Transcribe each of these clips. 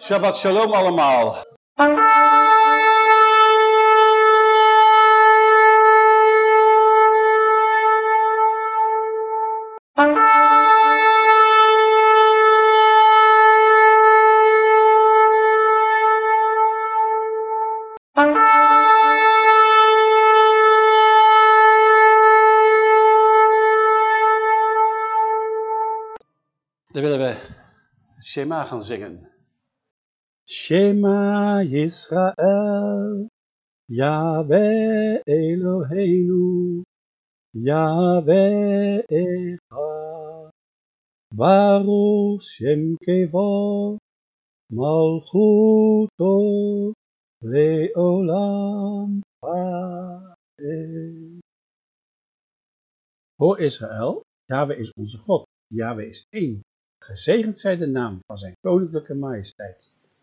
Shabbat shalom allemaal. Dan willen we Shema gaan zingen. Shema Yisrael, Yahweh Eloheinu, Yahweh Echad, Baruch Shem Kevo, Malchuto, Leolam Vaed. Hoor Israël, Yahweh is onze God, Yahweh is één. Gezegend zij de naam van zijn koninklijke majesteit,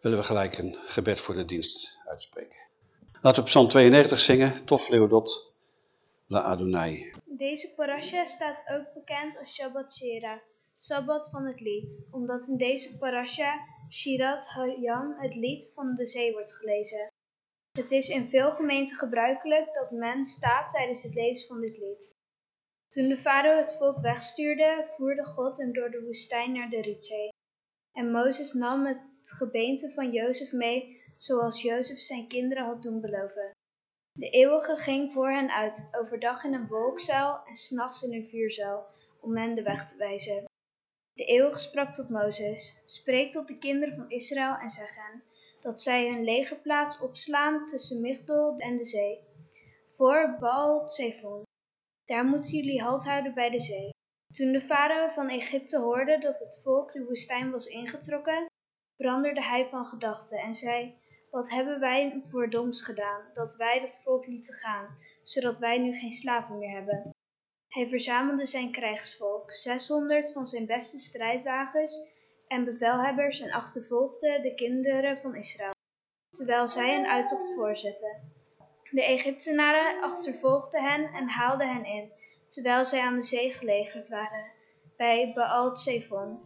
Willen we gelijk een gebed voor de dienst uitspreken. Laten we Psalm 92 zingen, Tof Leodot, La Adonai. Deze parasha staat ook bekend als Shabbat Shira, Sabbat van het lied, omdat in deze parasha Shirat Hayam, het lied van de zee, wordt gelezen. Het is in veel gemeenten gebruikelijk dat men staat tijdens het lezen van dit lied. Toen de farao het volk wegstuurde, voerde God hem door de woestijn naar de Rietzee. En Mozes nam het gebeente van Jozef mee, zoals Jozef zijn kinderen had doen beloven. De eeuwige ging voor hen uit, overdag in een wolkzuil en s'nachts in een vuurzuil, om hen de weg te wijzen. De eeuwige sprak tot Mozes, spreek tot de kinderen van Israël en zeg hen, dat zij hun legerplaats opslaan tussen Migdol en de zee, voor Baal Zephon. Daar moeten jullie halt houden bij de zee. Toen de farao van Egypte hoorde dat het volk de woestijn was ingetrokken, veranderde hij van gedachten en zei, wat hebben wij voor doms gedaan, dat wij dat volk lieten gaan, zodat wij nu geen slaven meer hebben. Hij verzamelde zijn krijgsvolk, zeshonderd van zijn beste strijdwagens en bevelhebbers en achtervolgde de kinderen van Israël, terwijl zij een uittocht voorzetten. De Egyptenaren achtervolgden hen en haalden hen in, terwijl zij aan de zee gelegerd waren, bij Baal Zephon.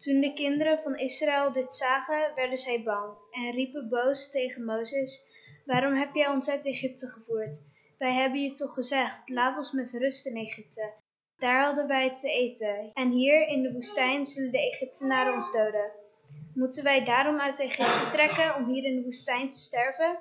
Toen de kinderen van Israël dit zagen, werden zij bang en riepen boos tegen Mozes: Waarom heb jij ons uit Egypte gevoerd? Wij hebben je toch gezegd: Laat ons met rust in Egypte. Daar hadden wij te eten, en hier in de woestijn zullen de Egyptenaren ons doden. Moeten wij daarom uit Egypte trekken om hier in de woestijn te sterven?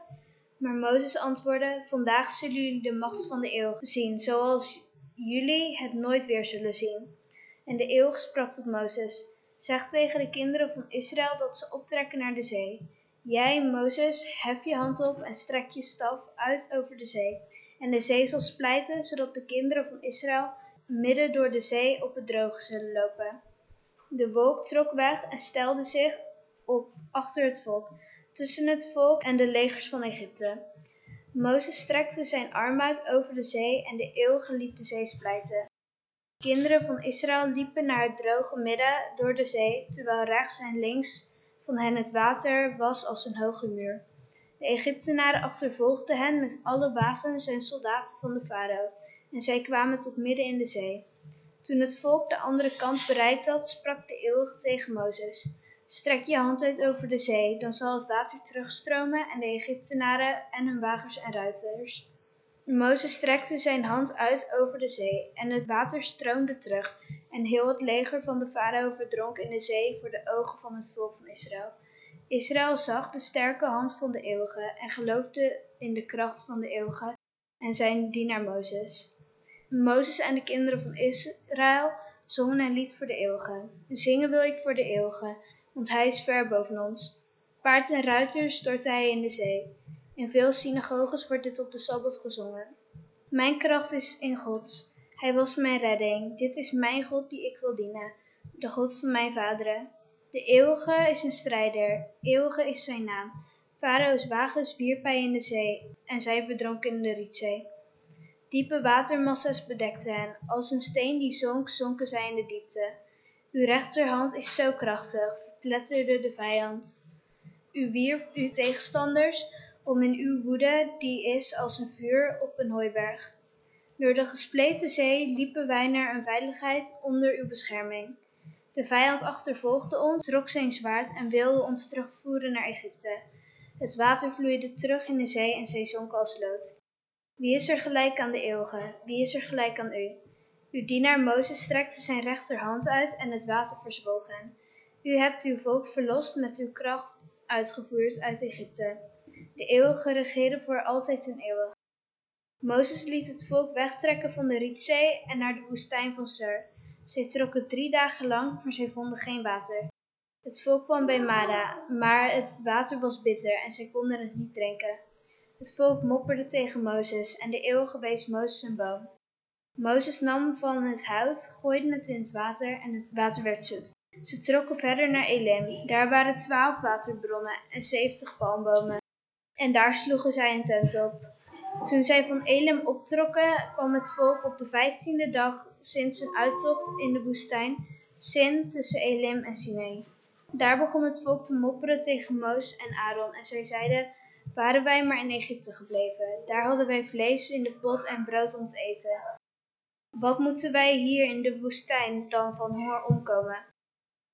Maar Mozes antwoordde: Vandaag zullen jullie de macht van de eeuw zien, zoals jullie het nooit weer zullen zien. En de eeuw sprak tot Mozes: Zeg tegen de kinderen van Israël dat ze optrekken naar de zee. Jij, Mozes, hef je hand op en strek je staf uit over de zee. En de zee zal splijten, zodat de kinderen van Israël midden door de zee op het droge zullen lopen. De wolk trok weg en stelde zich op achter het volk, tussen het volk en de legers van Egypte. Mozes strekte zijn arm uit over de zee en de eeuwige liet de zee splijten. De kinderen van Israël liepen naar het droge midden door de zee, terwijl rechts en links van hen het water was als een hoge muur. De Egyptenaren achtervolgden hen met alle wapens en soldaten van de farao, en zij kwamen tot midden in de zee. Toen het volk de andere kant bereikt had, sprak de eeuwige tegen Mozes. Strek je hand uit over de zee, dan zal het water terugstromen en de Egyptenaren en hun wagens en ruiters. Mozes strekte zijn hand uit over de zee en het water stroomde terug en heel het leger van de farao verdronk in de zee voor de ogen van het volk van Israël. Israël zag de sterke hand van de eeuwige en geloofde in de kracht van de eeuwige en zijn dienaar Mozes. Mozes en de kinderen van Israël zongen een lied voor de eeuwige. Zingen wil ik voor de eeuwige, want hij is ver boven ons. Paard en ruiter stortte hij in de zee. In veel synagoges wordt dit op de Sabbat gezongen. Mijn kracht is in God. Hij was mijn redding. Dit is mijn God die ik wil dienen, de God van mijn vaderen. De eeuwige is een strijder, eeuwige is zijn naam. Farao's wagens wierp in de zee en zij verdronken in de rietzee. Diepe watermassa's bedekten hen, als een steen die zonk, zonken zij in de diepte. Uw rechterhand is zo krachtig, verpletterde de vijand. U wierp uw tegenstanders om in uw woede, die is als een vuur op een hooiberg. Door de gespleten zee liepen wij naar een veiligheid onder uw bescherming. De vijand achtervolgde ons, trok zijn zwaard en wilde ons terugvoeren naar Egypte. Het water vloeide terug in de zee en zij zonk als lood. Wie is er gelijk aan de eeuwige? Wie is er gelijk aan u? Uw dienaar Mozes strekte zijn rechterhand uit en het water verzwolg hen. U hebt uw volk verlost met uw kracht uitgevoerd uit Egypte. De eeuwige regeerde voor altijd en eeuwig. Mozes liet het volk wegtrekken van de Rietzee en naar de woestijn van Sur. Zij trokken drie dagen lang, maar zij vonden geen water. Het volk kwam bij Mara, maar het water was bitter en zij konden het niet drinken. Het volk mopperde tegen Mozes en de eeuwige wees Mozes een boom. Mozes nam van het hout, gooide het in het water en het water werd zoet. Ze trokken verder naar Elim. Daar waren twaalf waterbronnen en zeventig palmbomen. En daar sloegen zij een tent op. Toen zij van Elim optrokken, kwam het volk op de vijftiende dag sinds hun uittocht in de woestijn, Sin tussen Elim en Sinai. Daar begon het volk te mopperen tegen Mozes en Aaron en zij zeiden, waren wij maar in Egypte gebleven. Daar hadden wij vlees in de pot en brood om te eten. Wat moeten wij hier in de woestijn dan van honger omkomen?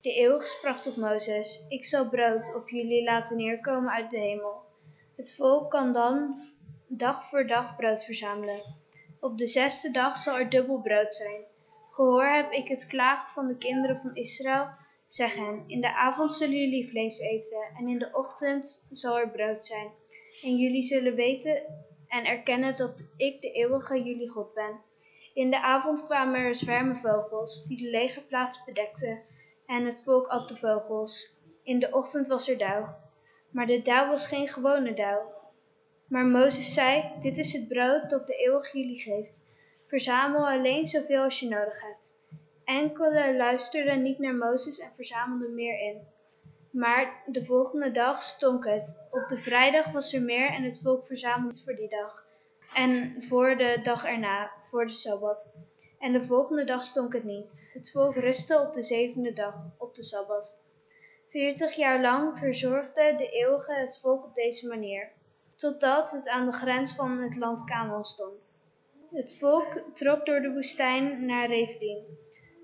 De eeuwige sprak tot Mozes, ik zal brood op jullie laten neerkomen uit de hemel. Het volk kan dan dag voor dag brood verzamelen. Op de zesde dag zal er dubbel brood zijn. Gehoor heb ik het klagen van de kinderen van Israël. Zeg hen, in de avond zullen jullie vlees eten en in de ochtend zal er brood zijn. En jullie zullen weten en erkennen dat ik de eeuwige jullie God ben. In de avond kwamen er zwermen vogels die de legerplaats bedekten en het volk at de vogels. In de ochtend was er dauw. Maar de dauw was geen gewone dauw. Maar Mozes zei, dit is het brood dat de eeuwige jullie geeft. Verzamel alleen zoveel als je nodig hebt. Enkele luisterden niet naar Mozes en verzamelden meer in. Maar de volgende dag stonk het. Op de vrijdag was er meer en het volk verzamelde voor die dag. En voor de dag erna, voor de Sabbat. En de volgende dag stonk het niet. Het volk rustte op de zevende dag, op de Sabbat. Veertig jaar lang verzorgde de eeuwige het volk op deze manier, totdat het aan de grens van het land Canaan stond. Het volk trok door de woestijn naar Rephidim.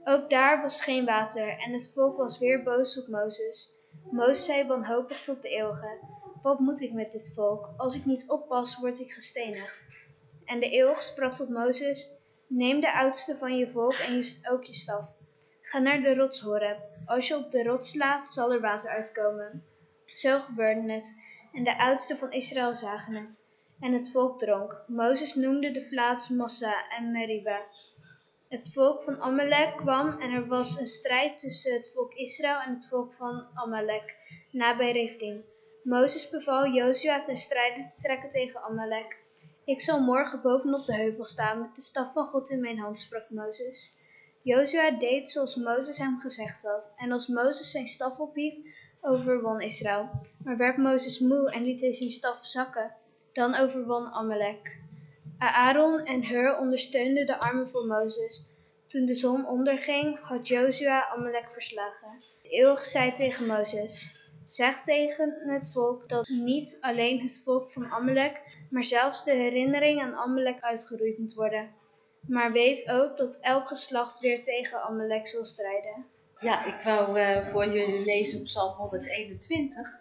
Ook daar was geen water en het volk was weer boos op Mozes. Mozes zei wanhopig tot de eeuwige, wat moet ik met dit volk? Als ik niet oppas, word ik gestenigd. En de eeuwige sprak tot Mozes, neem de oudste van je volk en ook je staf. Ga naar de rots Horeb. Als je op de rots slaat, zal er water uitkomen. Zo gebeurde het, en de oudsten van Israël zagen het. En het volk dronk. Mozes noemde de plaats Massa en Meriba. Het volk van Amalek kwam en er was een strijd tussen het volk Israël en het volk van Amalek, nabij Rephidim. Mozes beval Jozua ten strijde te trekken tegen Amalek. Ik zal morgen bovenop de heuvel staan met de staf van God in mijn hand, sprak Mozes. Jozua deed zoals Mozes hem gezegd had, en als Mozes zijn staf ophief, overwon Israël. Maar werd Mozes moe en liet hij zijn staf zakken, dan overwon Amalek. Aaron en Hur ondersteunden de armen van Mozes. Toen de zon onderging, had Jozua Amalek verslagen. De eeuwige zei tegen Mozes, zeg tegen het volk dat niet alleen het volk van Amalek, maar zelfs de herinnering aan Amalek uitgeroeid moet worden. Maar weet ook dat elk geslacht weer tegen Amalek zal strijden. Ja, ik wou uh, voor jullie lezen op Psalm 121.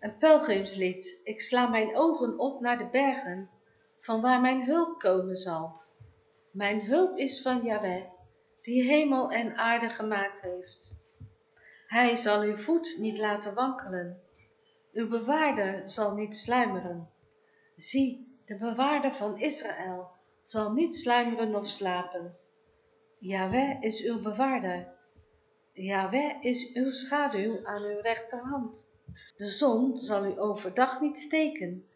Een pelgrimslied. Ik sla mijn ogen op naar de bergen, van waar mijn hulp komen zal. Mijn hulp is van Yahweh, die hemel en aarde gemaakt heeft. Hij zal uw voet niet laten wankelen. Uw bewaarder zal niet sluimeren. Zie, de bewaarder van Israël zal niet sluimeren of slapen. Yahweh is uw bewaarder. Yahweh is uw schaduw aan uw rechterhand. De zon zal u overdag niet steken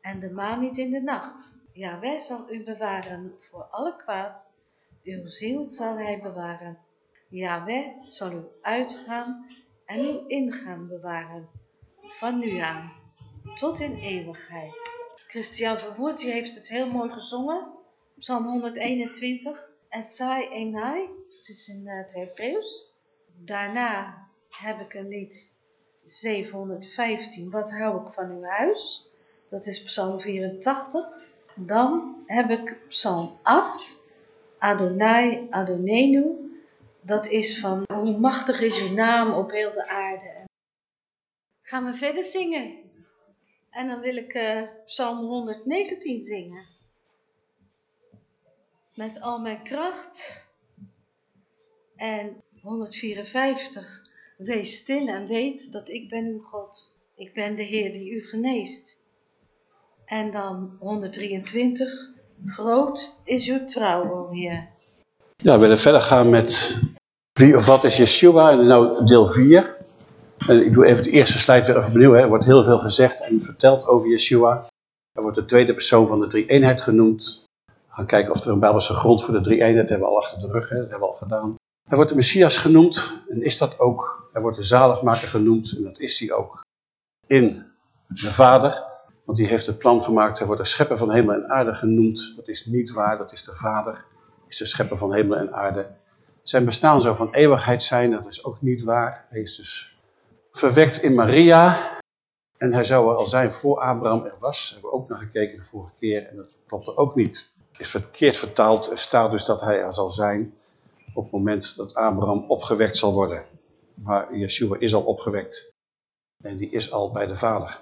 en de maan niet in de nacht. Yahweh zal u bewaren voor alle kwaad. Uw ziel zal hij bewaren. Yahweh zal u uitgaan en uw ingaan bewaren. Van nu aan tot in eeuwigheid. Christian Verwoerd, u heeft het heel mooi gezongen. Psalm 121. Esai Enai. Het is in het Hebreeuws. Daarna heb ik een lied 715. Wat hou ik van uw huis? Dat is Psalm 84. Dan heb ik Psalm 8. Adonai Adonenu. Dat is van hoe machtig is uw naam op heel de aarde. Gaan we verder zingen. En dan wil ik uh, Psalm 119 zingen. Met al mijn kracht. En 154. Wees stil en weet dat ik ben uw God. Ik ben de Heer die u geneest. En dan 123. Groot is uw trouw, o Heer. Ja, we willen verder gaan met wie of wat is Yeshua. Nou deel 4. En ik doe even de eerste slide weer even opnieuw. Er wordt heel veel gezegd en verteld over Yeshua. Er wordt de tweede persoon van de drie-eenheid genoemd. Gaan kijken of er een Bijbelse grond voor de drie-eenheid hebben we al achter de rug. Hè. Dat hebben we al gedaan. Hij wordt de Messias genoemd en is dat ook. Hij wordt de zaligmaker genoemd en dat is hij ook. In de Vader, want die heeft het plan gemaakt. Hij wordt de schepper van hemel en aarde genoemd. Dat is niet waar, dat is de Vader. Is de schepper van hemel en aarde. Zijn bestaan zou van eeuwigheid zijn, dat is ook niet waar. Hij is dus verwekt in Maria. En hij zou er al zijn voor Abraham er was. Daar hebben we ook naar gekeken de vorige keer en dat klopt er ook niet. Is verkeerd vertaald. Er staat dus dat hij er zal zijn op het moment dat Abraham opgewekt zal worden. Maar Yeshua is al opgewekt. En die is al bij de Vader.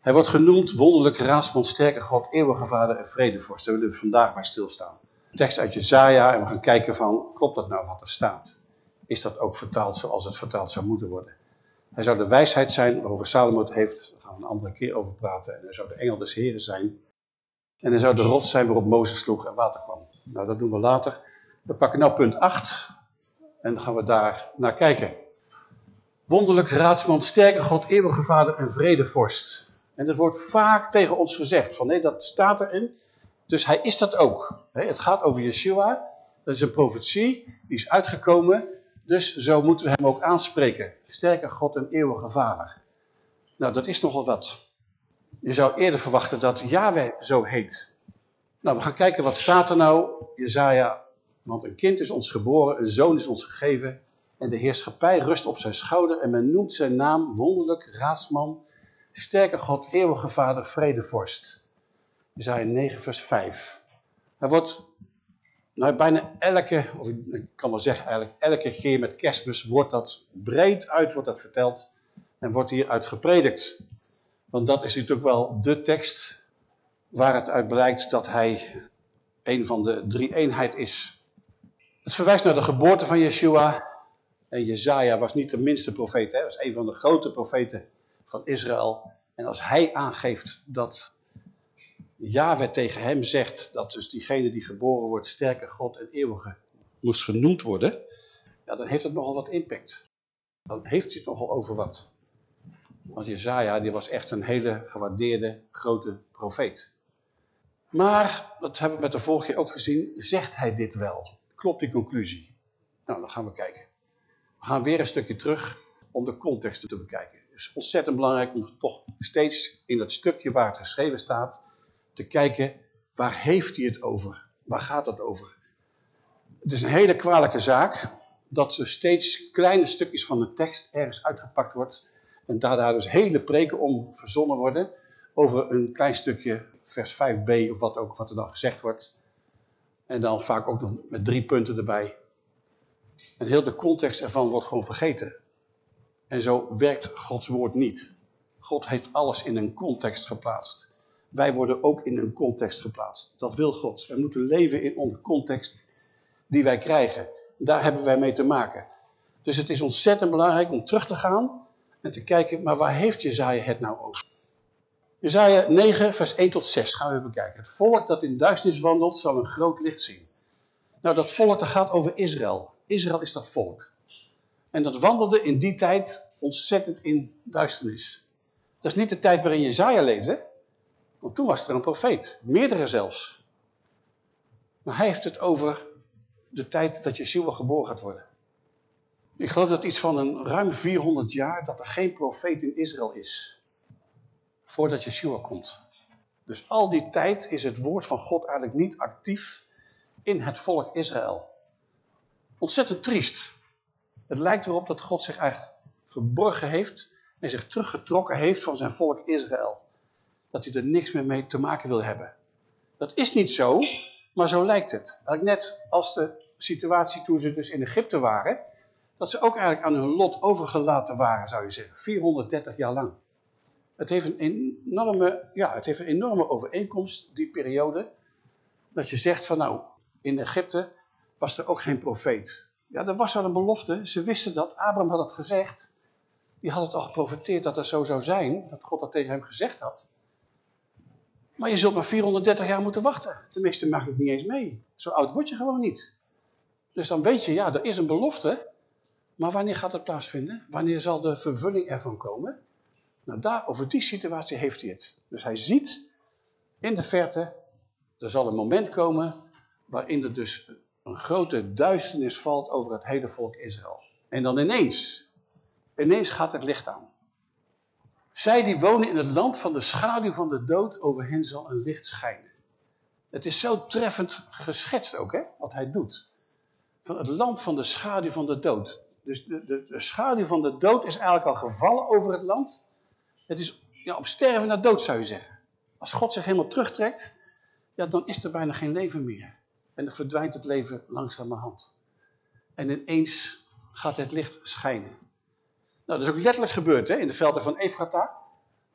Hij wordt genoemd wonderlijk raadsman, sterke God, eeuwige Vader en vredevorst. Daar willen we vandaag bij stilstaan. tekst uit Jezaja en we gaan kijken van, klopt dat nou wat er staat? Is dat ook vertaald zoals het vertaald zou moeten worden? Hij zou de wijsheid zijn waarover Salomo het heeft. Daar gaan we een andere keer over praten. En hij zou de engel des heren zijn. En hij zou de rots zijn waarop Mozes sloeg en water kwam. Nou, dat doen we later. We pakken nou punt 8. En dan gaan we daar naar kijken. Wonderlijk raadsman, sterke God, eeuwige vader en vredevorst. En dat wordt vaak tegen ons gezegd. Van nee, dat staat erin. Dus hij is dat ook. Het gaat over Yeshua. Dat is een profetie. Die is uitgekomen. Dus zo moeten we hem ook aanspreken. Sterke God en eeuwige vader. Nou, dat is nogal wat. Je zou eerder verwachten dat Yahweh zo heet. Nou, we gaan kijken wat staat er nou. Jezaja, want een kind is ons geboren, een zoon is ons gegeven. En de heerschappij rust op zijn schouder en men noemt zijn naam wonderlijk, raadsman, sterke God, eeuwige vader, vredevorst. Jezaja 9 vers 5. Hij wordt nou, bijna elke, of ik kan wel zeggen eigenlijk elke keer met kerstmis wordt dat breed uit wordt dat verteld en wordt hieruit gepredikt. Want dat is natuurlijk wel de tekst waar het uit blijkt dat hij een van de drie eenheid is. Het verwijst naar de geboorte van Yeshua. En Jezaja was niet de minste profeet, hij was een van de grote profeten van Israël. En als hij aangeeft dat Yahweh tegen hem zegt dat dus diegene die geboren wordt, sterke God en eeuwige, moest genoemd worden, ja, dan heeft het nogal wat impact. Dan heeft hij het nogal over wat. Want Jezaja, die was echt een hele gewaardeerde, grote profeet. Maar, dat hebben we met de vorige keer ook gezien, zegt hij dit wel? Klopt die conclusie? Nou, dan gaan we kijken. We gaan weer een stukje terug om de context te bekijken. Het is ontzettend belangrijk om toch steeds in dat stukje waar het geschreven staat, te kijken, waar heeft hij het over? Waar gaat het over? Het is een hele kwalijke zaak dat er steeds kleine stukjes van de tekst ergens uitgepakt wordt en daar, daar dus hele preken om verzonnen worden over een klein stukje vers 5b of wat ook wat er dan gezegd wordt. En dan vaak ook nog met drie punten erbij. En heel de context ervan wordt gewoon vergeten. En zo werkt Gods woord niet. God heeft alles in een context geplaatst. Wij worden ook in een context geplaatst. Dat wil God. Wij moeten leven in onze context die wij krijgen. Daar hebben wij mee te maken. Dus het is ontzettend belangrijk om terug te gaan En te kijken, maar waar heeft Jezaja het nou over? Jezaja 9 vers 1 tot 6 gaan we bekijken. Het volk dat in duisternis wandelt zal een groot licht zien. Nou dat volk dat gaat over Israël. Israël is dat volk. En dat wandelde in die tijd ontzettend in duisternis. Dat is niet de tijd waarin Jezaja leefde. Want toen was er een profeet. Meerdere zelfs. Maar hij heeft het over de tijd dat Yeshua geboren gaat worden. Ik geloof dat iets van een ruim 400 jaar dat er geen profeet in Israël is. Voordat Yeshua komt. Dus al die tijd is het woord van God eigenlijk niet actief in het volk Israël. Ontzettend triest. Het lijkt erop dat God zich eigenlijk verborgen heeft en zich teruggetrokken heeft van zijn volk Israël. Dat hij er niks meer mee te maken wil hebben. Dat is niet zo, maar zo lijkt het. Net als de situatie toen ze dus in Egypte waren, dat ze ook eigenlijk aan hun lot overgelaten waren, zou je zeggen. 430 jaar lang. Het heeft een enorme, ja, het heeft een enorme overeenkomst, die periode. Dat je zegt van nou, in Egypte was er ook geen profeet. Ja, er was wel een belofte. Ze wisten dat. Abraham had het gezegd. Die had het al geprofeteerd dat het zo zou zijn. Dat God dat tegen hem gezegd had. Maar je zult maar 430 jaar moeten wachten. Tenminste, mag ik niet eens mee. Zo oud word je gewoon niet. Dus dan weet je, ja, er is een belofte. Maar wanneer gaat het plaatsvinden? Wanneer zal de vervulling ervan komen? Nou, daar, over die situatie heeft hij het. Dus hij ziet in de verte, er zal een moment komen waarin er dus een grote duisternis valt over het hele volk Israël. En dan ineens, ineens gaat het licht aan. Zij die wonen in het land van de schaduw van de dood, over hen zal een licht schijnen. Het is zo treffend geschetst ook, hè, wat hij doet. Van het land van de schaduw van de dood. Dus de, de, schaduw van de dood is eigenlijk al gevallen over het land. Het is ja, op sterven naar dood zou je zeggen. Als God zich helemaal terugtrekt, ja, dan is er bijna geen leven meer. En dan verdwijnt het leven langzamerhand. En ineens gaat het licht schijnen. Nou, dat is ook letterlijk gebeurd hè, in de velden van Efrata.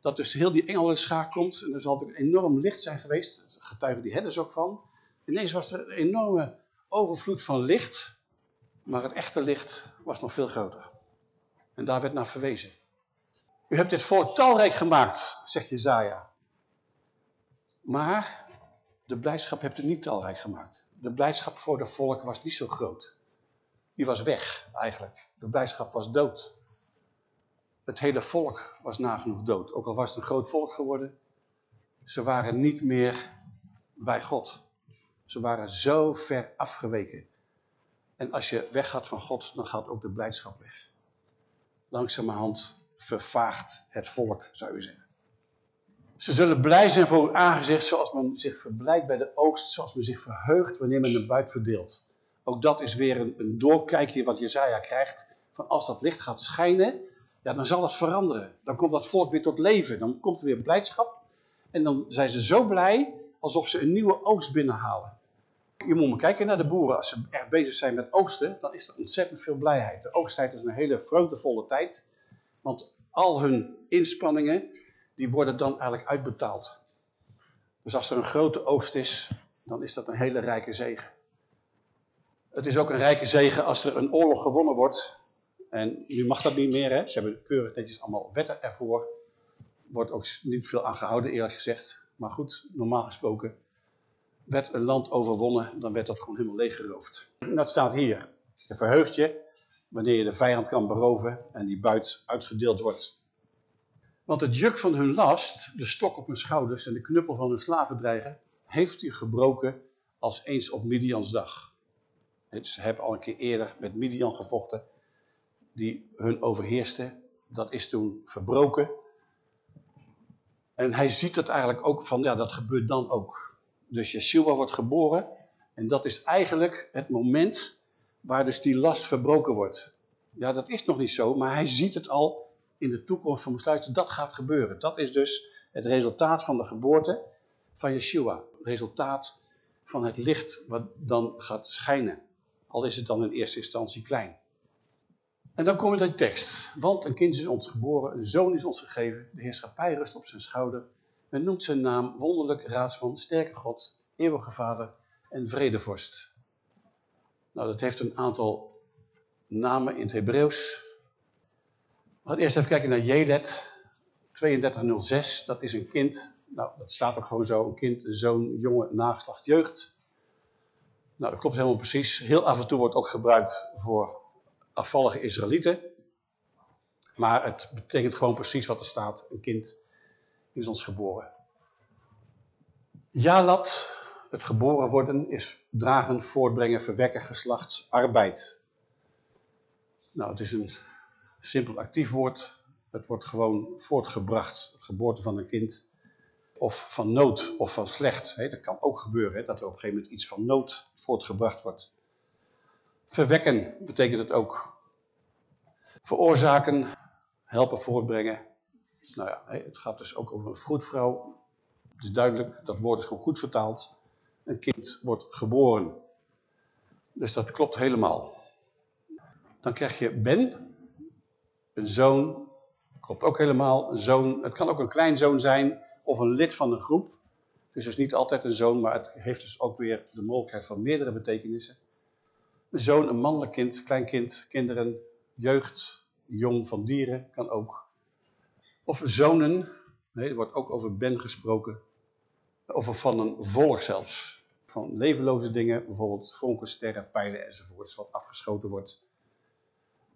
Dat dus heel die engelenschaar komt en er zal natuurlijk enorm licht zijn geweest. Getuigen die herders ook van. Ineens was er een enorme overvloed van licht. Maar het echte licht was nog veel groter. En daar werd naar verwezen. U hebt dit volk talrijk gemaakt, zegt Jezaja. Maar de blijdschap hebt u niet talrijk gemaakt. De blijdschap voor de volk was niet zo groot. Die was weg, eigenlijk. De blijdschap was dood. Het hele volk was nagenoeg dood. Ook al was het een groot volk geworden. Ze waren niet meer bij God. Ze waren zo ver afgeweken. En als je weggaat van God, dan gaat ook de blijdschap weg. Langzamerhand vervaagt het volk, zou je zeggen. Ze zullen blij zijn voor uw aangezicht, zoals men zich verblijdt bij de oogst, zoals men zich verheugt wanneer men de buit verdeelt. Ook dat is weer een, een doorkijkje wat Jezaja krijgt, van als dat licht gaat schijnen, ja, dan zal het veranderen. Dan komt dat volk weer tot leven, dan komt er weer blijdschap. En dan zijn ze zo blij, alsof ze een nieuwe oogst binnenhalen. Je moet maar kijken naar de boeren. Als ze erg bezig zijn met oogsten, dan is er ontzettend veel blijheid. De oogsttijd is een hele vreugdevolle tijd. Want al hun inspanningen, die worden dan eigenlijk uitbetaald. Dus als er een grote oogst is, dan is dat een hele rijke zegen. Het is ook een rijke zegen als er een oorlog gewonnen wordt. En nu mag dat niet meer, hè? ze hebben keurig netjes allemaal wetten ervoor. Wordt ook niet veel aan gehouden, eerlijk gezegd. Maar goed, normaal gesproken werd een land overwonnen, dan werd dat gewoon helemaal leeggeroofd. En dat staat hier. Je verheugt je wanneer je de vijand kan beroven en die buit uitgedeeld wordt. Want het juk van hun last, de stok op hun schouders en de knuppel van hun slavendreiger, heeft u gebroken als eens op Midians dag. Ze hebben al een keer eerder met Midian gevochten, die hun overheerste. Dat is toen verbroken. En hij ziet het eigenlijk ook van, ja, dat gebeurt dan ook. Dus Yeshua wordt geboren en dat is eigenlijk het moment waar dus die last verbroken wordt. Ja, dat is nog niet zo, maar hij ziet het al in de toekomst van besluiten. Dat gaat gebeuren. Dat is dus het resultaat van de geboorte van Yeshua. Resultaat van het licht wat dan gaat schijnen. Al is het dan in eerste instantie klein. En dan kom je de tekst. Want een kind is ons geboren, een zoon is ons gegeven. De heerschappij rust op zijn schouder. Men noemt zijn naam wonderlijk raadsman, sterke God, eeuwige vader en vredevorst. Nou, dat heeft een aantal namen in het Hebreeuws. We gaan eerst even kijken naar Jelet 3206. Dat is een kind. Nou, dat staat ook gewoon zo. Een kind, een zoon, jongen, nageslacht, jeugd. Nou, dat klopt helemaal precies. Heel af en toe wordt ook gebruikt voor afvallige Israëlieten. Maar het betekent gewoon precies wat er staat. Een kind is ons geboren. Jalat, het geboren worden, is dragen, voortbrengen, verwekken, geslacht, arbeid. Nou, het is een simpel actief woord. Het wordt gewoon voortgebracht, geboorte van een kind. Of van nood of van slecht. dat kan ook gebeuren, dat er op een gegeven moment iets van nood voortgebracht wordt. Verwekken betekent het ook. Veroorzaken, helpen voortbrengen. Nou ja, het gaat dus ook over een vroedvrouw. Het is duidelijk, dat woord is gewoon goed vertaald. Een kind wordt geboren. Dus dat klopt helemaal. Dan krijg je Ben, een zoon, klopt ook helemaal. Een zoon, het kan ook een kleinzoon zijn of een lid van een groep. Dus het is niet altijd een zoon, maar het heeft dus ook weer de mogelijkheid van meerdere betekenissen. Een zoon, een mannelijk kind, kleinkind, kinderen, jeugd, jong van dieren kan ook. Of zonen, er wordt ook over Ben gesproken. Of van een volk zelfs. Van levenloze dingen, bijvoorbeeld vonken, sterren, pijlen enzovoorts, wat afgeschoten wordt.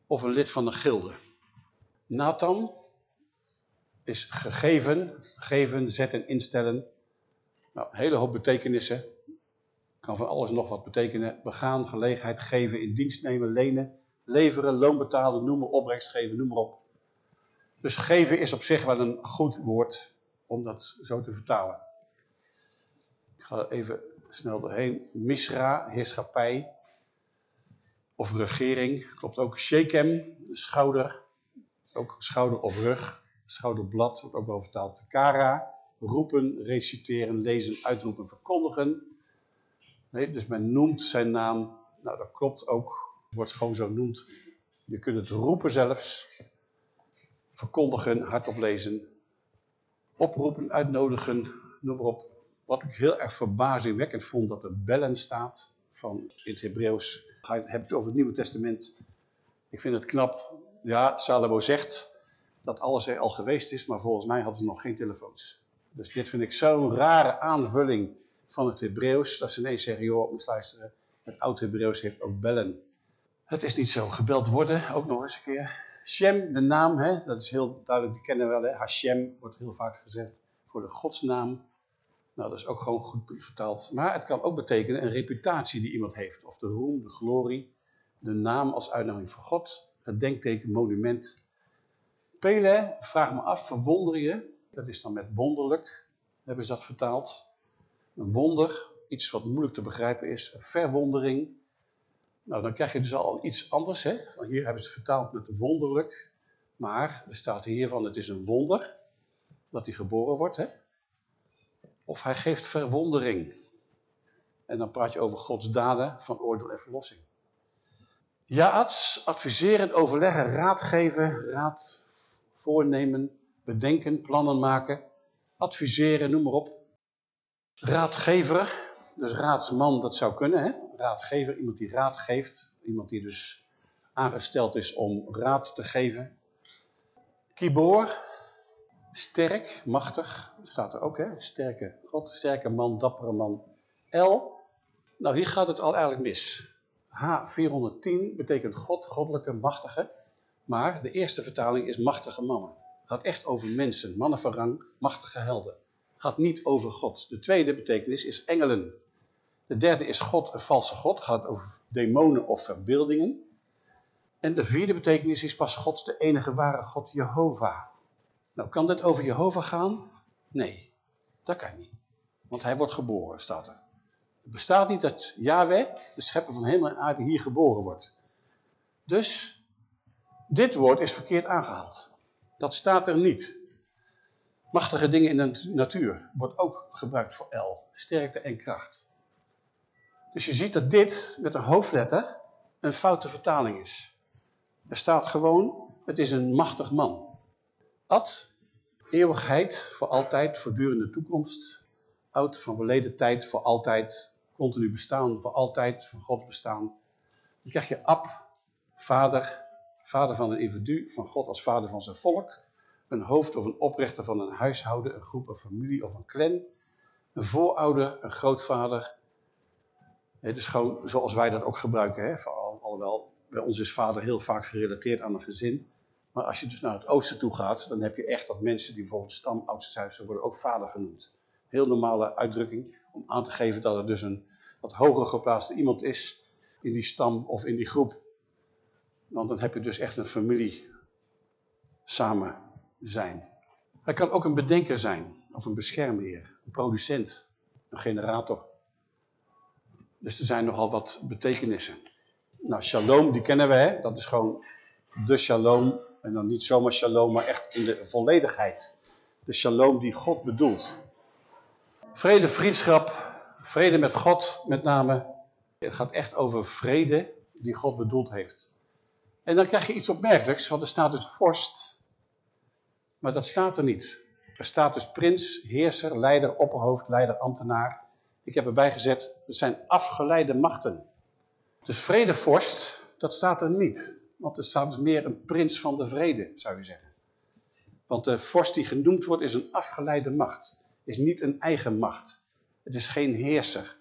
Of een lid van een gilde. Nathan is gegeven, geven, zetten, instellen. Nou, een hele hoop betekenissen. Kan van alles nog wat betekenen. Begaan, gelegenheid, geven, in dienst nemen, lenen, leveren, loon betalen, noemen, opbrengst geven, noem maar op. Dus geven is op zich wel een goed woord om dat zo te vertalen. Ik ga even snel doorheen. Misra, heerschappij of regering. Klopt ook. Shechem, schouder. Ook schouder of rug. Schouderblad wordt ook wel vertaald. Kara, roepen, reciteren, lezen, uitroepen, verkondigen. Dus men noemt zijn naam. Nou, dat klopt ook. Wordt gewoon zo noemd. Je kunt het roepen zelfs. Verkondigen, hardop lezen. Oproepen, uitnodigen, noem maar op. Wat ik heel erg verbazingwekkend vond, dat er bellen staat. Van in het Hebreeuws. Heb je het over het Nieuwe Testament. Ik vind het knap. Ja, Salomo zegt dat alles er al geweest is, maar volgens mij hadden ze nog geen telefoons. Dus dit vind ik zo'n rare aanvulling van het Hebreeuws, dat ze ineens zeggen, joh, moet luisteren, het oud-Hebreeuws heeft ook bellen. Het is niet zo, gebeld worden, ook nog eens een keer. Shem, de naam, hè, dat is heel duidelijk, die kennen we wel, hè. Hashem wordt heel vaak gezegd voor de godsnaam. Nou, dat is ook gewoon goed vertaald. Maar het kan ook betekenen een reputatie die iemand heeft. Of de roem, de glorie, de naam als uitnodiging voor God, gedenkteken, monument, Pele, vraag me af, verwonder je? Dat is dan met wonderlijk, hebben ze dat vertaald. Een wonder, iets wat moeilijk te begrijpen is, verwondering. Nou, dan krijg je dus al iets anders. Hè? Hier hebben ze vertaald met wonderlijk. Maar er staat hier van, het is een wonder dat hij geboren wordt. Hè? Of hij geeft verwondering. En dan praat je over Gods daden van oordeel en verlossing. Jaats, adviseren, overleggen, raadgeven, raad voornemen, bedenken, plannen maken, adviseren, noem maar op. Raadgever, dus raadsman, dat zou kunnen. Hè? Raadgever, iemand die raad geeft. Iemand die dus aangesteld is om raad te geven. Kibor, sterk, machtig, staat er ook, hè? sterke God, sterke man, dappere man. L, nou hier gaat het al eigenlijk mis. H410 betekent God, goddelijke, machtige. Maar de eerste vertaling is machtige mannen. Het gaat echt over mensen, mannen van rang, machtige helden. Het gaat niet over God. De tweede betekenis is engelen. De derde is God, een valse God. Gaat over demonen of verbeeldingen. En de vierde betekenis is pas God, de enige ware God, Jehovah. Nou, kan dit over Jehovah gaan? Nee, dat kan niet. Want hij wordt geboren, staat er. Het bestaat niet dat Yahweh, de schepper van hemel en aarde, hier geboren wordt. Dus dit woord is verkeerd aangehaald. Dat staat er niet. Machtige dingen in de natuur wordt ook gebruikt voor L. Sterkte en kracht. Dus je ziet dat dit met een hoofdletter een foute vertaling is. Er staat gewoon, het is een machtig man. Ad, eeuwigheid, voor altijd, voortdurende toekomst. Oud, van verleden tijd, voor altijd. Continu bestaan, voor altijd, van God bestaan. Dan krijg je ab, vader, Vader van een individu, van God als vader van zijn volk. Een hoofd of een oprichter van een huishouden, een groep, een familie of een clan. Een voorouder, een grootvader. Het is gewoon zoals wij dat ook gebruiken. Hè? Al, alhoewel, bij ons is vader heel vaak gerelateerd aan een gezin. Maar als je dus naar het oosten toe gaat, dan heb je echt dat mensen die bijvoorbeeld stamouders zijn, worden ook vader genoemd. Heel normale uitdrukking om aan te geven dat er dus een wat hoger geplaatste iemand is in die stam of in die groep. Want dan heb je dus echt een familie samen zijn. Hij kan ook een bedenker zijn, of een beschermheer, een producent, een generator. Dus er zijn nogal wat betekenissen. Nou, shalom, die kennen we, hè? dat is gewoon de shalom. En dan niet zomaar shalom, maar echt in de volledigheid. De shalom die God bedoelt. Vrede, vriendschap, vrede met God met name. Het gaat echt over vrede die God bedoeld heeft. En dan krijg je iets opmerkelijks, want er staat dus vorst. Maar dat staat er niet. Er staat dus prins, heerser, leider, opperhoofd, leider, ambtenaar. Ik heb erbij gezet, het zijn afgeleide machten. Dus vredevorst, dat staat er niet. Want er staat dus meer een prins van de vrede, zou je zeggen. Want de vorst die genoemd wordt is een afgeleide macht. Is niet een eigen macht. Het is geen heerser.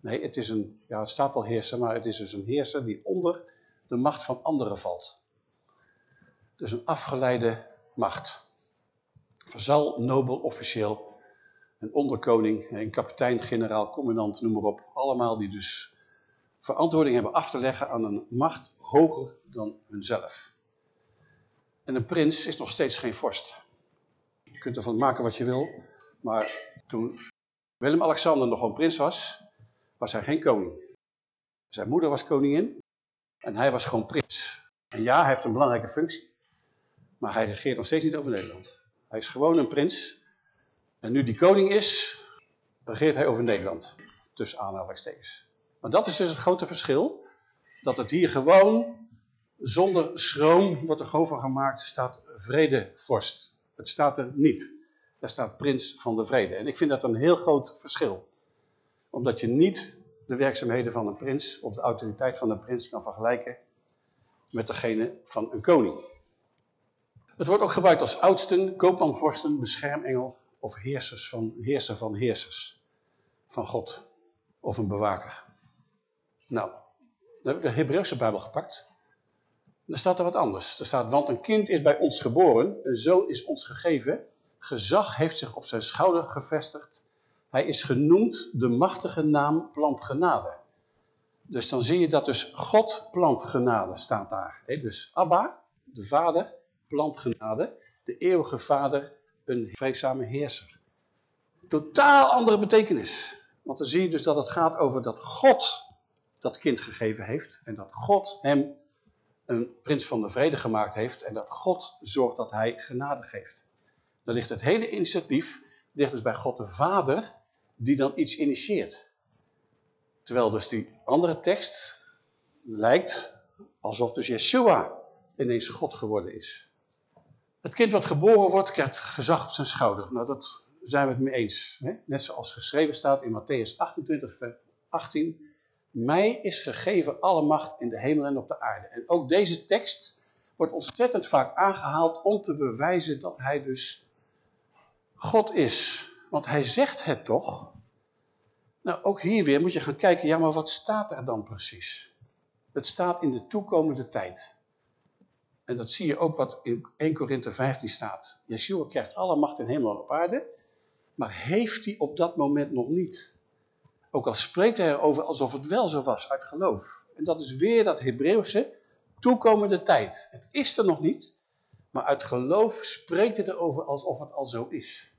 Nee, het is een, ja het staat wel heerser, maar het is dus een heerser die onder de macht van anderen valt. Dus een afgeleide macht. Verzal, nobel, officieel, een onderkoning, een kapitein, generaal, commandant, noem maar op. Allemaal die dus verantwoording hebben af te leggen aan een macht hoger dan hunzelf. En een prins is nog steeds geen vorst. Je kunt ervan maken wat je wil, maar toen Willem-Alexander nog een prins was, was hij geen koning. Zijn moeder was koningin en hij was gewoon prins. En ja, hij heeft een belangrijke functie, maar hij regeert nog steeds niet over Nederland. Hij is gewoon een prins en nu die koning is, regeert hij over Nederland. Tussen aanhalingstekens. Maar dat is dus het grote verschil. Dat het hier gewoon, zonder schroom, wordt er gewoon van gemaakt, staat vredevorst. Het staat er niet. Daar staat prins van de vrede. En ik vind dat een heel groot verschil. Omdat je niet de werkzaamheden van een prins of de autoriteit van een prins kan vergelijken met degene van een koning. Het wordt ook gebruikt als oudsten, koopman, vorsten, beschermengel of heersers van, heerser van heersers van God of een bewaker. Nou, dan heb ik de Hebreeuwse Bijbel gepakt. Dan staat er wat anders. Er staat, want een kind is bij ons geboren, een zoon is ons gegeven, gezag heeft zich op zijn schouder gevestigd. Hij is genoemd de machtige naam plant genade. Dus dan zie je dat dus God plant genade staat daar. Dus Abba, de vader, plant genade. De eeuwige vader, een vreedzame heerser. Totaal andere betekenis. Want dan zie je dus dat het gaat over dat God dat kind gegeven heeft. En dat God hem een prins van de vrede gemaakt heeft. En dat God zorgt dat hij genade geeft. Dan ligt het hele initiatief ligt dus bij God de Vader die dan iets initieert. Terwijl dus die andere tekst lijkt alsof dus Yeshua ineens God geworden is. Het kind wat geboren wordt krijgt gezag op zijn schouder. Nou dat zijn we het mee eens. Hè? Net zoals geschreven staat in Matthäus 28 vers 18. Mij is gegeven alle macht in de hemel en op de aarde. En ook deze tekst wordt ontzettend vaak aangehaald om te bewijzen dat hij dus God is. Want hij zegt het toch? Nou, ook hier weer moet je gaan kijken, ja, maar wat staat er dan precies? Het staat in de toekomende tijd. En dat zie je ook wat in 1 Korinthe 15 staat. Yeshua krijgt alle macht in hemel en op aarde, maar heeft hij op dat moment nog niet. Ook al spreekt hij erover alsof het wel zo was, uit geloof. En dat is weer dat Hebreeuwse toekomende tijd. Het is er nog niet, maar uit geloof spreekt hij erover alsof het al zo is.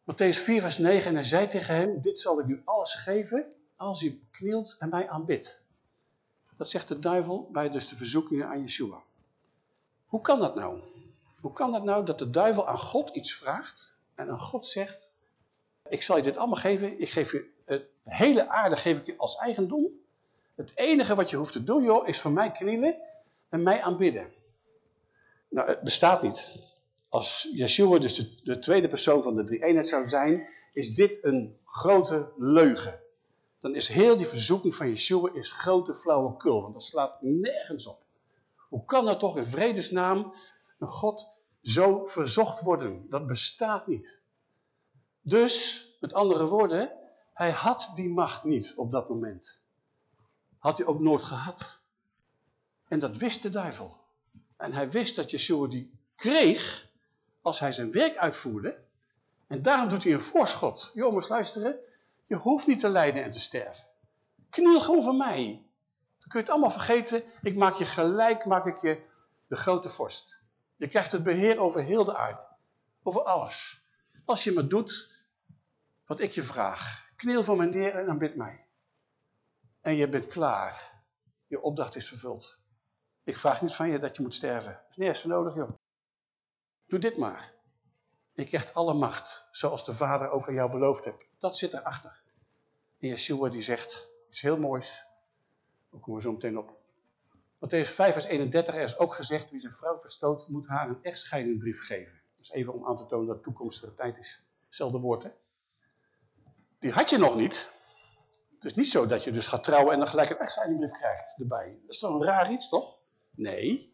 Matthäus 4 vers 9, en hij zei tegen hem, dit zal ik u alles geven, als u knielt en mij aanbidt. Dat zegt de duivel bij dus de verzoekingen aan Yeshua. Hoe kan dat nou? Hoe kan dat nou dat de duivel aan God iets vraagt en aan God zegt, ik zal je dit allemaal geven, ik geef je het hele aarde geef ik je als eigendom. Het enige wat je hoeft te doen, joh, is voor mij knielen en mij aanbidden. Nou, het bestaat niet. Als Yeshua dus de, de tweede persoon van de drie eenheid zou zijn, is dit een grote leugen. Dan is heel die verzoeking van Yeshua is grote flauwekul, want dat slaat nergens op. Hoe kan er toch in vredesnaam een God zo verzocht worden? Dat bestaat niet. Dus, met andere woorden, hij had die macht niet op dat moment. Had hij ook nooit gehad. En dat wist de duivel. En hij wist dat Yeshua die kreeg als hij zijn werk uitvoerde. En daarom doet hij een voorschot. Jongens, luisteren. Je hoeft niet te lijden en te sterven. Kniel gewoon voor mij. Dan kun je het allemaal vergeten. Ik maak je gelijk, maak ik je de grote vorst. Je krijgt het beheer over heel de aarde. Over alles. Als je me doet wat ik je vraag. Kniel voor mij neer en dan bid mij. En je bent klaar. Je opdracht is vervuld. Ik vraag niet van je dat je moet sterven. Dat is nergens voor nodig, joh. Doe dit maar. Je krijgt alle macht, zoals de Vader ook aan jou beloofd heeft. Dat zit erachter. En Yeshua die zegt iets heel moois. Daar komen we zo meteen op. Matthäus 5 vers 31, er is ook gezegd, wie zijn vrouw verstoot, moet haar een echtscheidingbrief geven. Dus even om aan te tonen dat toekomstige tijd is. Hetzelfde woord, hè. Die had je nog niet. Het is niet zo dat je dus gaat trouwen en dan gelijk een echtscheidingbrief krijgt erbij. Dat is toch een raar iets, toch? Nee.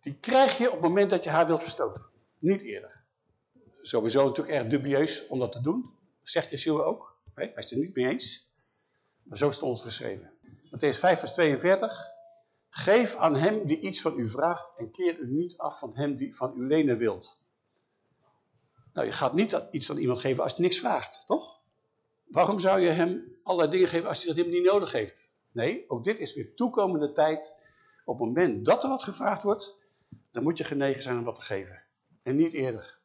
Die krijg je op het moment dat je haar wilt verstoten. Niet eerder. Sowieso natuurlijk erg dubieus om dat te doen. Zegt Yeshua ook. Hij is het er niet mee eens. Maar zo stond het geschreven. Matthäus 5 vers 42. Geef aan hem die iets van u vraagt en keer u niet af van hem die van u lenen wilt. Nou, je gaat niet iets aan iemand geven als hij niks vraagt, toch? Waarom zou je hem allerlei dingen geven als hij dat hem niet nodig heeft? Nee, ook dit is weer toekomende tijd. Op het moment dat er wat gevraagd wordt, dan moet je genegen zijn om wat te geven. En niet eerder.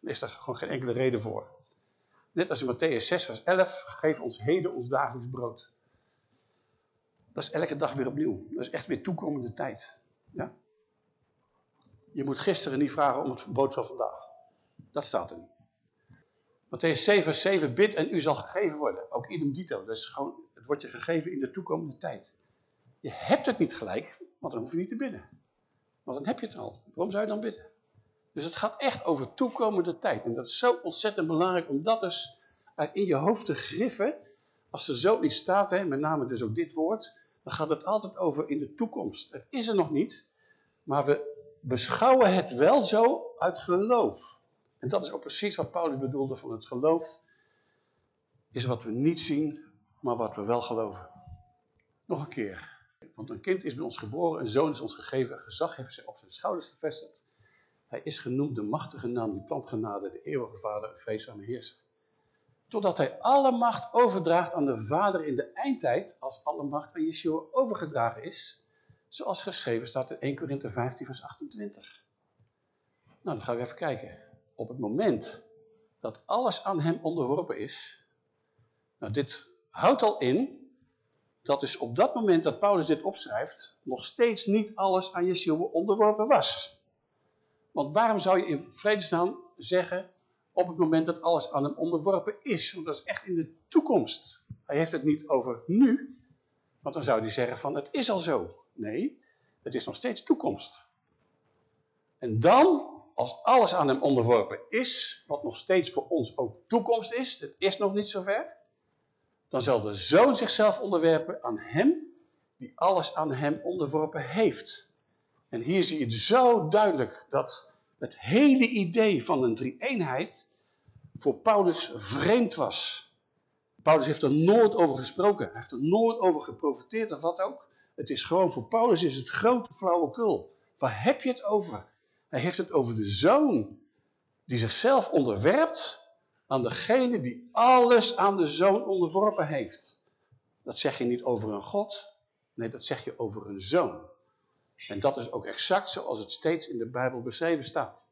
Er is er gewoon geen enkele reden voor. Net als in Matthäus 6 vers 11, geef ons heden ons dagelijks brood. Dat is elke dag weer opnieuw. Dat is echt weer toekomende tijd. Ja? Je moet gisteren niet vragen om het brood van vandaag. Dat staat er niet. Matthäus 7 vers 7, bid en u zal gegeven worden. Ook idem dito. Dat is gewoon, het wordt je gegeven in de toekomende tijd. Je hebt het niet gelijk, want dan hoef je niet te bidden. Want dan heb je het al. Waarom zou je dan bidden? Dus het gaat echt over toekomende tijd. En dat is zo ontzettend belangrijk om dat dus in je hoofd te griffen. Als er zoiets staat, hè, met name dus ook dit woord, dan gaat het altijd over in de toekomst. Het is er nog niet, maar we beschouwen het wel zo uit geloof. En dat is ook precies wat Paulus bedoelde van het geloof. Is wat we niet zien, maar wat we wel geloven. Nog een keer. Want een kind is bij ons geboren, een zoon is ons gegeven, gezag heeft zich op zijn schouders gevestigd. Hij is genoemd de machtige naam, die plantgenade, de eeuwige vader, een vreedzame heerser. Totdat hij alle macht overdraagt aan de vader in de eindtijd, als alle macht aan Yeshua overgedragen is. Zoals geschreven staat in 1 Korinthe 15 vers 28. Nou, dan gaan we even kijken. Op het moment dat alles aan hem onderworpen is. Nou, dit houdt al in dat is op dat moment dat Paulus dit opschrijft, nog steeds niet alles aan Yeshua onderworpen was. Want waarom zou je in vredesnaam zeggen, op het moment dat alles aan hem onderworpen is? Want dat is echt in de toekomst. Hij heeft het niet over nu, want dan zou hij zeggen van, het is al zo. Nee, het is nog steeds toekomst. En dan, als alles aan hem onderworpen is, wat nog steeds voor ons ook toekomst is, het is nog niet zover, dan zal de zoon zichzelf onderwerpen aan hem die alles aan hem onderworpen heeft. En hier zie je zo duidelijk dat het hele idee van een drie-eenheid voor Paulus vreemd was. Paulus heeft er nooit over gesproken. Hij heeft er nooit over geprofiteerd of wat ook. Het is gewoon, voor Paulus is het grote flauwekul. Waar heb je het over? Hij heeft het over de zoon die zichzelf onderwerpt aan degene die alles aan de zoon onderworpen heeft. Dat zeg je niet over een God, nee dat zeg je over een zoon. En dat is ook exact zoals het steeds in de Bijbel beschreven staat.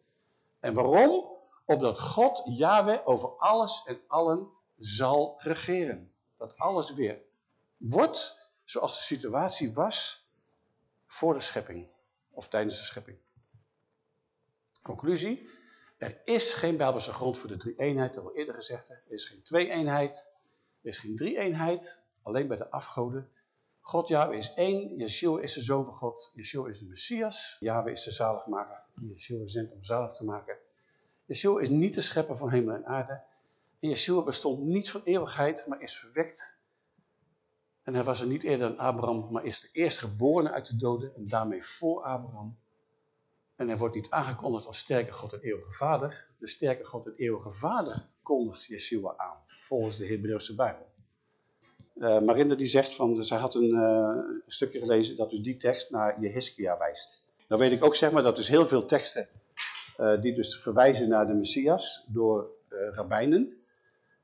En waarom? Opdat God, Yahweh, over alles en allen zal regeren. Dat alles weer wordt zoals de situatie was voor de schepping. Of tijdens de schepping. Conclusie. Er is geen Bijbelse grond voor de drie-eenheid, dat eerder gezegd. Er is geen twee-eenheid, er is geen drie-eenheid, alleen bij de afgoden. God, Yahweh is één, Yeshua is de Zoon van God, Yeshua is de Messias, Yahweh is de zaligmaker, Yeshua zendt om zalig te maken. Yeshua is niet de schepper van hemel en aarde. Yeshua bestond niet van eeuwigheid, maar is verwekt En hij was er niet eerder dan Abraham, maar is de eerstgeborene uit de doden en daarmee voor Abraham. En hij wordt niet aangekondigd als sterke God en eeuwige vader. De sterke God en eeuwige vader kondigt Yeshua aan, volgens de Hebreeuwse Bijbel. Uh, Marinda die zegt, van, zij had een uh, stukje gelezen dat dus die tekst naar Jehiskia wijst. Dan weet ik ook zeg maar dat dus heel veel teksten uh, die dus verwijzen naar de Messias door rabbijnen,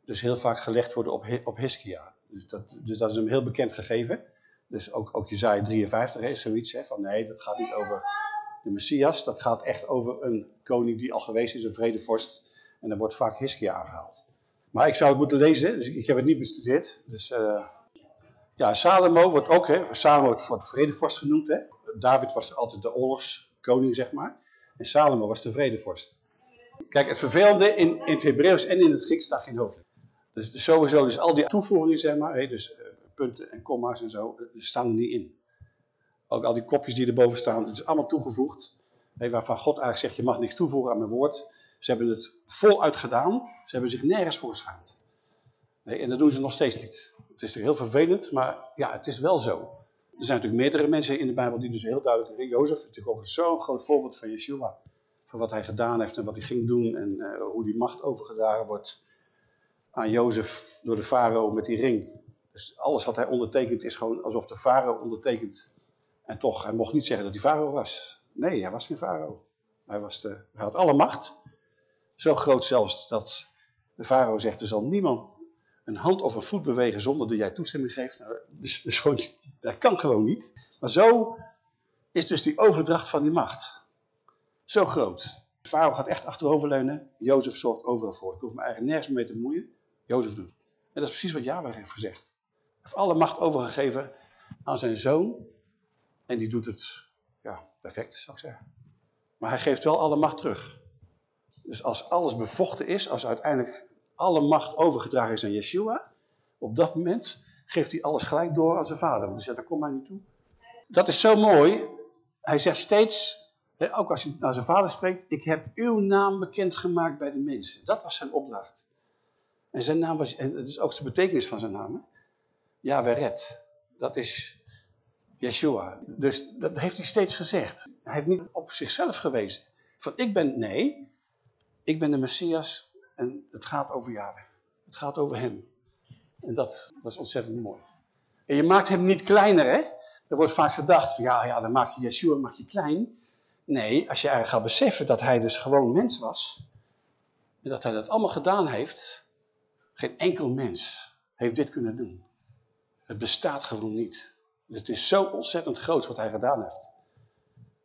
dus heel vaak gelegd worden op, op Hiskia. Dus dat, dus dat is een heel bekend gegeven. Dus ook, ook Jezaja 53 is zoiets, hè, van nee, dat gaat niet over de Messias. Dat gaat echt over een koning die al geweest is, een vredevorst. En dan wordt vaak Hiskia aangehaald. Maar ik zou het moeten lezen, dus ik heb het niet bestudeerd. Dus uh, ja, Salomo wordt ook, hè, Salomo wordt vredevorst genoemd. Hè. David was altijd de oorlogskoning, zeg maar. En Salomo was de vredevorst. Kijk, het vervelende in, in het Hebreeuws en in het Grieks staat geen hoofdletter. Dus, dus, sowieso, dus al die toevoegingen, zeg maar, hè, dus uh, punten en komma's en zo, staan er niet in. Ook al die kopjes die erboven staan, het is allemaal toegevoegd. Waarvan God eigenlijk zegt, je mag niks toevoegen aan mijn woord. Ze hebben het voluit gedaan. Ze hebben zich nergens voor geschaamd. Nee, en dat doen ze nog steeds niet. Het is heel vervelend, maar ja, het is wel zo. Er zijn natuurlijk meerdere mensen in de Bijbel die dus heel duidelijk... Jozef is natuurlijk ook zo'n groot voorbeeld van Yeshua. Van wat hij gedaan heeft en wat hij ging doen en uh, hoe die macht overgedragen wordt aan Jozef door de farao met die ring. Dus alles wat hij ondertekent is gewoon alsof de farao ondertekent. En toch, hij mocht niet zeggen dat hij farao was. Nee, hij was geen farao. Hij, was de, hij had alle macht. Zo groot zelfs dat de farao zegt, er zal niemand een hand of een voet bewegen zonder dat jij toestemming geeft. Nou, dus, dus gewoon, dat kan gewoon niet. Maar zo is dus die overdracht van die macht. Zo groot. De farao gaat echt achteroverleunen. Jozef zorgt overal voor. Ik hoef me eigenlijk nergens mee te bemoeien. Jozef doet. En dat is precies wat Yahweh heeft gezegd. Hij heeft alle macht overgegeven aan zijn zoon. En die doet het ja, perfect, zou ik zeggen. Maar hij geeft wel alle macht terug. Dus als alles bevochten is, als uiteindelijk alle macht overgedragen is aan Yeshua, op dat moment geeft hij alles gelijk door aan zijn vader. Dus ja, daar komt hij niet toe. Dat is zo mooi. Hij zegt steeds, ook als hij naar zijn vader spreekt, ik heb uw naam bekendgemaakt bij de mensen. Dat was zijn opdracht. En zijn naam was, en dat is ook de betekenis van zijn naam. Yahweh Dat is Yeshua. Dus dat heeft hij steeds gezegd. Hij heeft niet op zichzelf gewezen. Van ik ben, nee, ik ben de Messias en het gaat over Yahweh. Het gaat over hem. En dat, is ontzettend mooi. En je maakt hem niet kleiner, hè? Er wordt vaak gedacht, van, ja, ja, dan maak je Yeshua maak je klein. Nee, als je eigenlijk gaat beseffen dat hij dus gewoon mens was. En dat hij dat allemaal gedaan heeft. Geen enkel mens heeft dit kunnen doen. Het bestaat gewoon niet. Het is zo ontzettend groot wat hij gedaan heeft.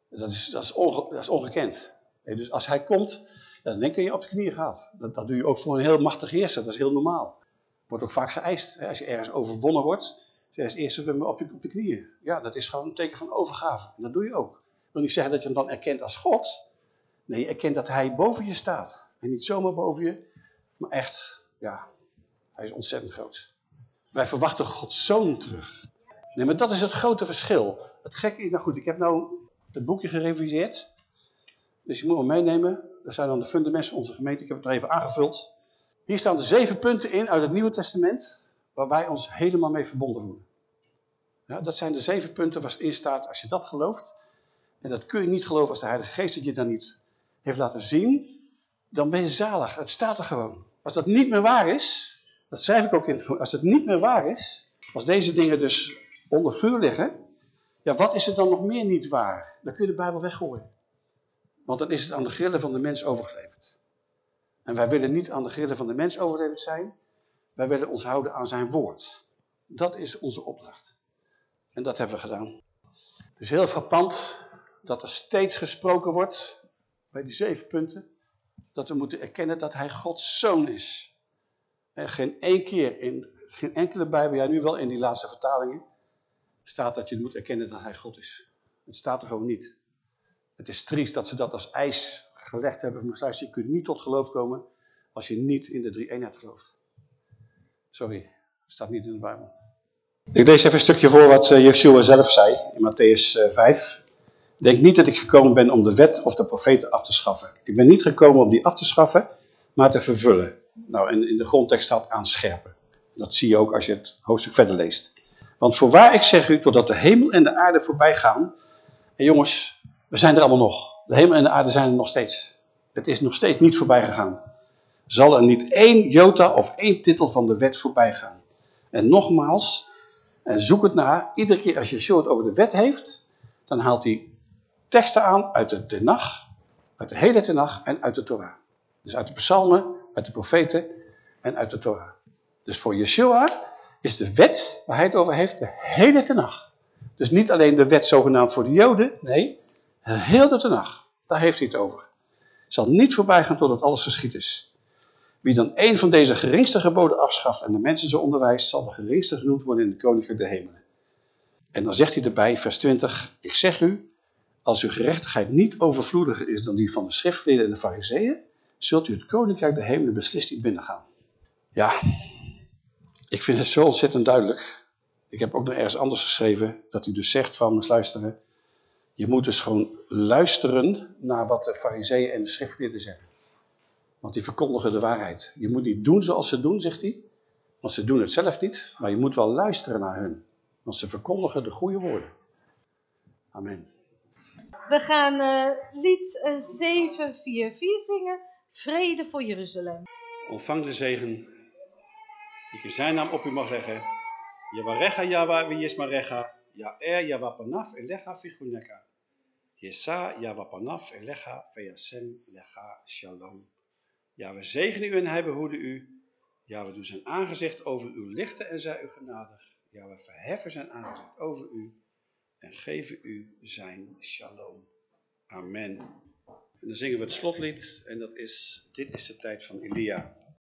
Dat is, dat is, dat is ongekend. dus als hij komt, dan denk je op de knieën gaat. Dat, dat doe je ook voor een heel machtig heerser, dat is heel normaal. Wordt ook vaak geëist. Als je ergens overwonnen wordt, zeg je eerst even op, op de knieën. Ja, dat is gewoon een teken van overgave. En dat doe je ook. Ik wil niet zeggen dat je hem dan erkent als God. Nee, je erkent dat hij boven je staat. En niet zomaar boven je, maar echt, ja, hij is ontzettend groot. Wij verwachten Gods zoon terug. Nee, maar dat is het grote verschil. Het gekke is, nou goed, ik heb nou het boekje gereviseerd. Dus je moet hem meenemen. Dat zijn dan de fundamenten van onze gemeente. Ik heb het er even aangevuld. Hier staan de zeven punten in uit het Nieuwe Testament. Waar wij ons helemaal mee verbonden voelen. Dat zijn de zeven punten waar in staat. Als je dat gelooft. En dat kun je niet geloven als de Heilige Geest het je dan niet heeft laten zien. Dan ben je zalig. Het staat er gewoon. Als dat niet meer waar is. Dat schrijf ik ook in. Als het niet meer waar is. Als deze dingen dus onder vuur liggen. Ja, wat is er dan nog meer niet waar? Dan kun je de Bijbel weggooien. Want dan is het aan de grillen van de mens overgeleverd. En wij willen niet aan de grillen van de mens overgeleverd zijn. Wij willen ons houden aan zijn woord. Dat is onze opdracht. En dat hebben we gedaan. Het is heel frappant dat er steeds gesproken wordt, bij die zeven punten, dat we moeten erkennen dat hij Gods zoon is. En geen één keer in geen enkele Bijbel, ja nu wel in die laatste vertalingen, staat dat je moet erkennen dat hij God is. Het staat er gewoon niet. Het is triest dat ze dat als ijs gelegd hebben. Maar je kunt niet tot geloof komen als je niet in de drie eenheid gelooft. Sorry, het staat niet in de Bijbel. Ik lees even een stukje voor wat eh, Yeshua zelf zei in Matthäus 5. Eh, Denk niet dat ik gekomen ben om de wet of de profeten af te schaffen. Ik ben niet gekomen om die af te schaffen, maar te vervullen. Nou, en in de grondtekst staat aanscherpen. Dat zie je ook als je het hoofdstuk verder leest. Want voorwaar ik zeg u, totdat de hemel en de aarde voorbij gaan. En jongens, we zijn er allemaal nog. De hemel en de aarde zijn er nog steeds. Het is nog steeds niet voorbij gegaan. Zal er niet één jota of één titel van de wet voorbij gaan. En nogmaals, en zoek het na, iedere keer als je het over de wet heeft, dan haalt hij teksten aan uit de Tenach, uit de hele Tenach en uit de Torah. Dus uit de psalmen, uit de profeten en uit de Torah. Dus voor Yeshua is de wet waar hij het over heeft de hele Tenach. Dus niet alleen de wet zogenaamd voor de Joden, nee, heel de Tenach. Daar heeft hij het over. Zal niet voorbij gaan totdat alles geschied is. Wie dan een van deze geringste geboden afschaft en de mensen zo onderwijst, zal de geringste genoemd worden in de koninkrijk der hemelen. En dan zegt hij erbij, vers 20, ik zeg u, als uw gerechtigheid niet overvloediger is dan die van de schriftgeleerden en de fariseeën, zult u het koninkrijk der hemelen beslist niet binnengaan. Ja, ik vind het zo ontzettend duidelijk. Ik heb ook nog ergens anders geschreven, dat hij dus zegt van, luisteren, je moet dus gewoon luisteren naar wat de fariseeën en de schriftgeleerden zeggen. Want die verkondigen de waarheid. Je moet niet doen zoals ze doen, zegt hij. Want ze doen het zelf niet. Maar je moet wel luisteren naar hun. Want ze verkondigen de goede woorden. Amen. We gaan uh, lied uh, 744 zingen. Vrede voor Jeruzalem. Ontvang de zegen die in zijn naam op u mag leggen. Yavarecha Yava Viyesmarecha. Ja er Yava Panaf Elecha. Yesa Yava Panaf Elecha Veyasem Lecha Shalom. Ja, we zegenen u en hij behoede u. Ja, we doen zijn aangezicht over u lichten en zij u genadig. Ja, we verheffen zijn aangezicht over u en geven u zijn shalom. Amen. En dan zingen we het slotlied en dat is, dit is de tijd van Elia.